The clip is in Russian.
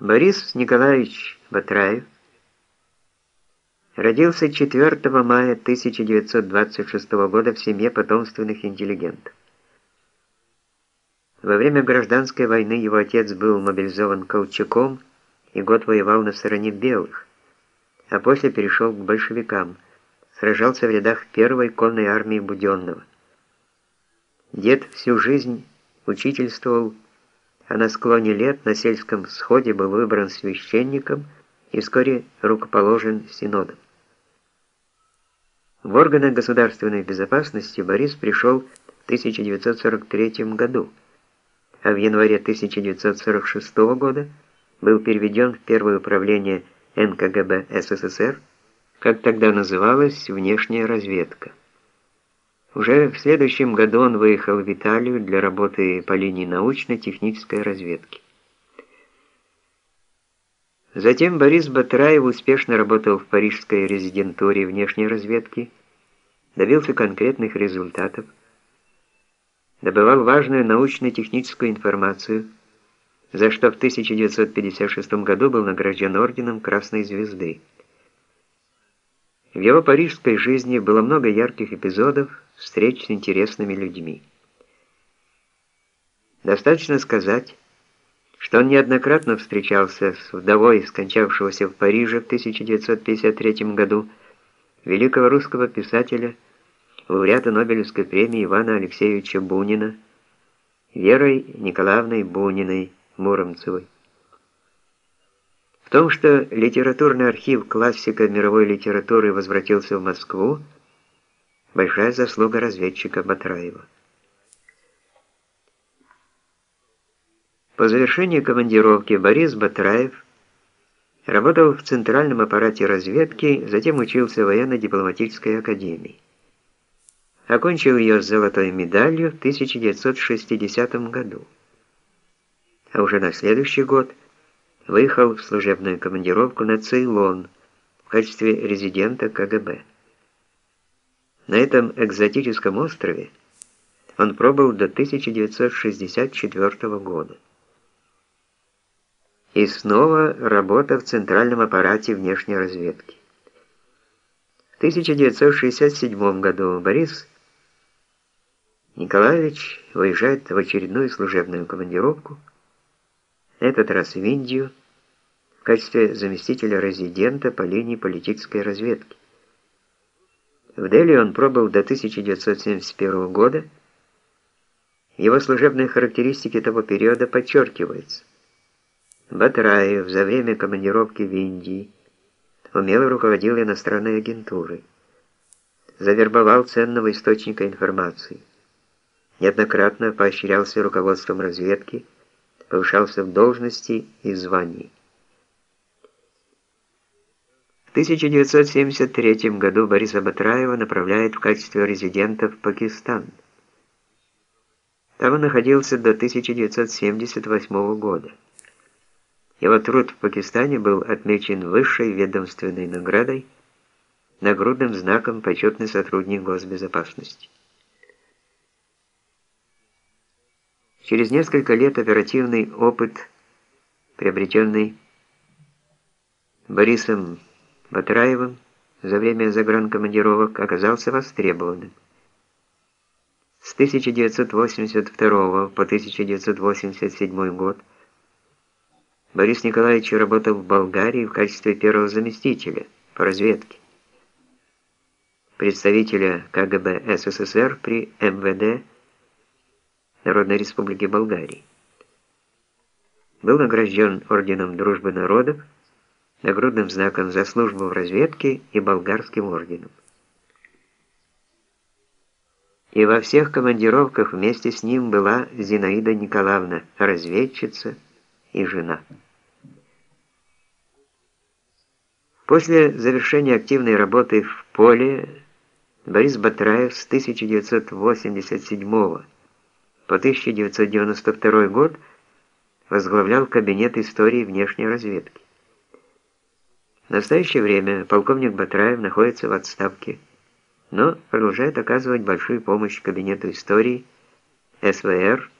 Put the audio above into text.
Борис Николаевич Батраев родился 4 мая 1926 года в семье потомственных интеллигентов. Во время гражданской войны его отец был мобилизован Колчаком и год воевал на стороне белых, а после перешел к большевикам, сражался в рядах первой конной армии Буденного. Дед всю жизнь учительствовал а на склоне лет на сельском сходе был выбран священником и вскоре рукоположен синодом. В органы государственной безопасности Борис пришел в 1943 году, а в январе 1946 года был переведен в первое управление НКГБ СССР, как тогда называлась внешняя разведка. Уже в следующем году он выехал в Италию для работы по линии научно-технической разведки. Затем Борис Батраев успешно работал в парижской резидентуре внешней разведки, добился конкретных результатов, добывал важную научно-техническую информацию, за что в 1956 году был награжден орденом Красной Звезды. В его парижской жизни было много ярких эпизодов, встреч с интересными людьми. Достаточно сказать, что он неоднократно встречался с вдовой, скончавшегося в Париже в 1953 году, великого русского писателя, лауреата Нобелевской премии Ивана Алексеевича Бунина, Верой Николаевной Буниной Муромцевой. В том, что литературный архив классика мировой литературы возвратился в Москву, Большая заслуга разведчика Батраева. По завершении командировки Борис Батраев работал в центральном аппарате разведки, затем учился в военно-дипломатической академии. Окончил ее с золотой медалью в 1960 году. А уже на следующий год выехал в служебную командировку на Цейлон в качестве резидента КГБ. На этом экзотическом острове он пробыл до 1964 года. И снова работа в центральном аппарате внешней разведки. В 1967 году Борис Николаевич выезжает в очередную служебную командировку, этот раз в Индию, в качестве заместителя резидента по линии политической разведки. В Дели он пробыл до 1971 года. Его служебные характеристики того периода подчеркиваются. Батраев за время командировки в Индии умело руководил иностранной агентурой, завербовал ценного источника информации, неоднократно поощрялся руководством разведки, повышался в должности и звании. 1973 году Бориса Батраева направляют в качестве резидента в Пакистан. Там он находился до 1978 года. Его труд в Пакистане был отмечен высшей ведомственной наградой, нагрудным знаком «Почетный сотрудник госбезопасности». Через несколько лет оперативный опыт, приобретенный Борисом Батраевым за время загранкомандировок оказался востребованным. С 1982 по 1987 год Борис Николаевич работал в Болгарии в качестве первого заместителя по разведке, представителя КГБ СССР при МВД Народной Республики Болгарии. Был награжден Орденом Дружбы Народов нагрудным знаком за службу в разведке и болгарским орденом. И во всех командировках вместе с ним была Зинаида Николаевна, разведчица и жена. После завершения активной работы в поле Борис Батраев с 1987 по 1992 год возглавлял кабинет истории внешней разведки. В настоящее время полковник Батраев находится в отставке, но продолжает оказывать большую помощь Кабинету истории СВР